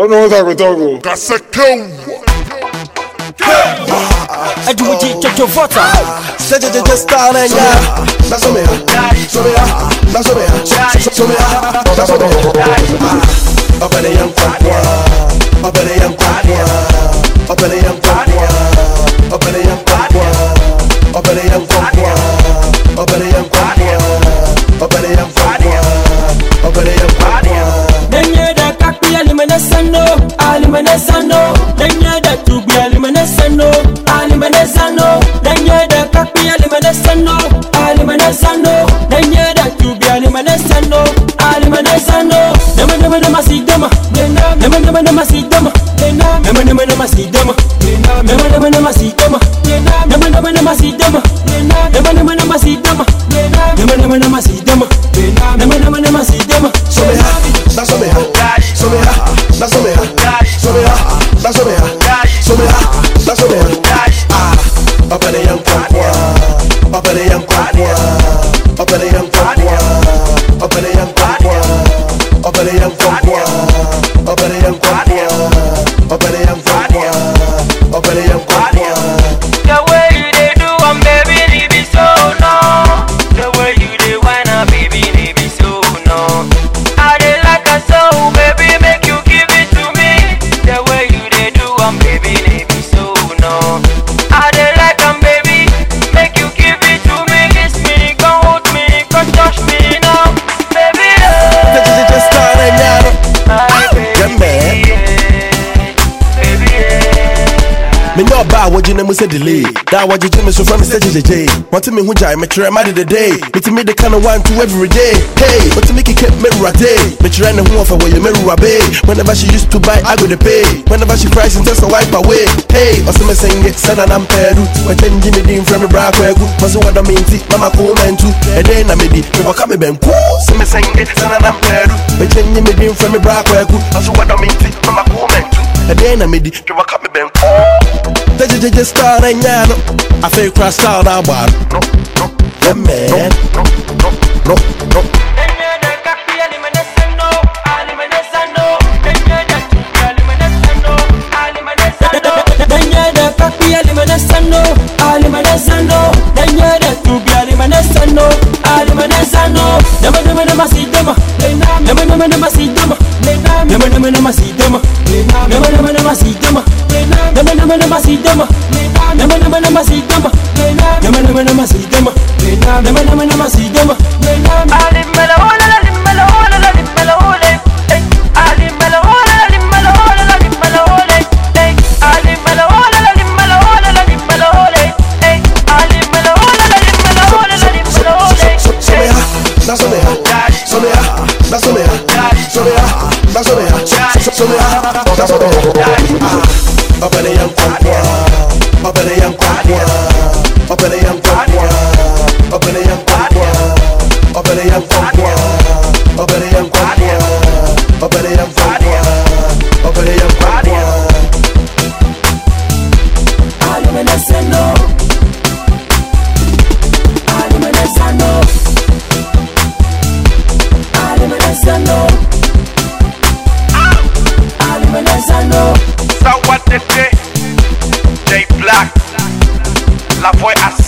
don't know what I'm talking about. Kasekewa. Eduji Kekovota Sede de testare ya Da somea, somea, da somea, somea, da somea Opere yam kwankwa, opere yam kwankwa Opere yam kwankwa, opere yam kwankwa Opere yam kwankwa, opere yam kwankwa Opere yam kwankwa kakpi alimene sando, alimene sando. Denye da tubi alimene sando, alimene sando. Denye da kakpi alimene sando, alimene sando. Denye da tubi alimene sando, alimene sando. Nema nema nema si dema, nema nema nema si dema, nema nema nema si dema, nema nema nema si dema, nema nema nema si dema, nema nema nema si dema, nema nema nema si dema, nema nema nema si dema. So me ha, that's what me ha. So me ha, that's on me, huh? ba wɔgye na mu sɛ delay. Da wɔgyegye me so frɛ me sɛ gyegyegye wɔnte me ho gyae mekyerɛ ma de dede metumi de ka no wanto every day. Hey wɔtumi keke mewurade mekyerɛ ne ho ɔfa wɔyɛ mewurabe whenever she used to buy I go to pay. Whenever she cries and takes a wipe away. Hey ɔsɛ me sɛnge sɛna na mpɛɛ do wɔkyɛngye me din frɛ me bra akɔ agu ma so wɔdɔ me nti mama koo ma ntu ɛdɛn na medi mebɔka me bɛnku sɛ me sɛnge sɛna na mpɛɛ do wɔkyɛngye me din from me bra akɔ agu ma so wɔdɔ me nti mama koo ma ntu ɛdɛn na medi mebɔka me bɛnku I feel cross afe kura star na gbaru yeah man no no Alimanasano, Alimanasano, Danyada to be Alimanasano, Alimanasano, Namanamana Masidama, Namanamana Masidama, Namanamana Masidama, Namanamana Masidama. nama nama si dama nama nama nama si dama nama nama nama si dama nama nama nama si dama alim malahola alim malahola alim malahola alim malahola alim malahola alim malahola alim malahola alim malahola alim malahola alim malahola alim malahola alim malahola soleha na soleha soleha na soleha soleha na soleha soleha na soleha kwakwa, up in the boy as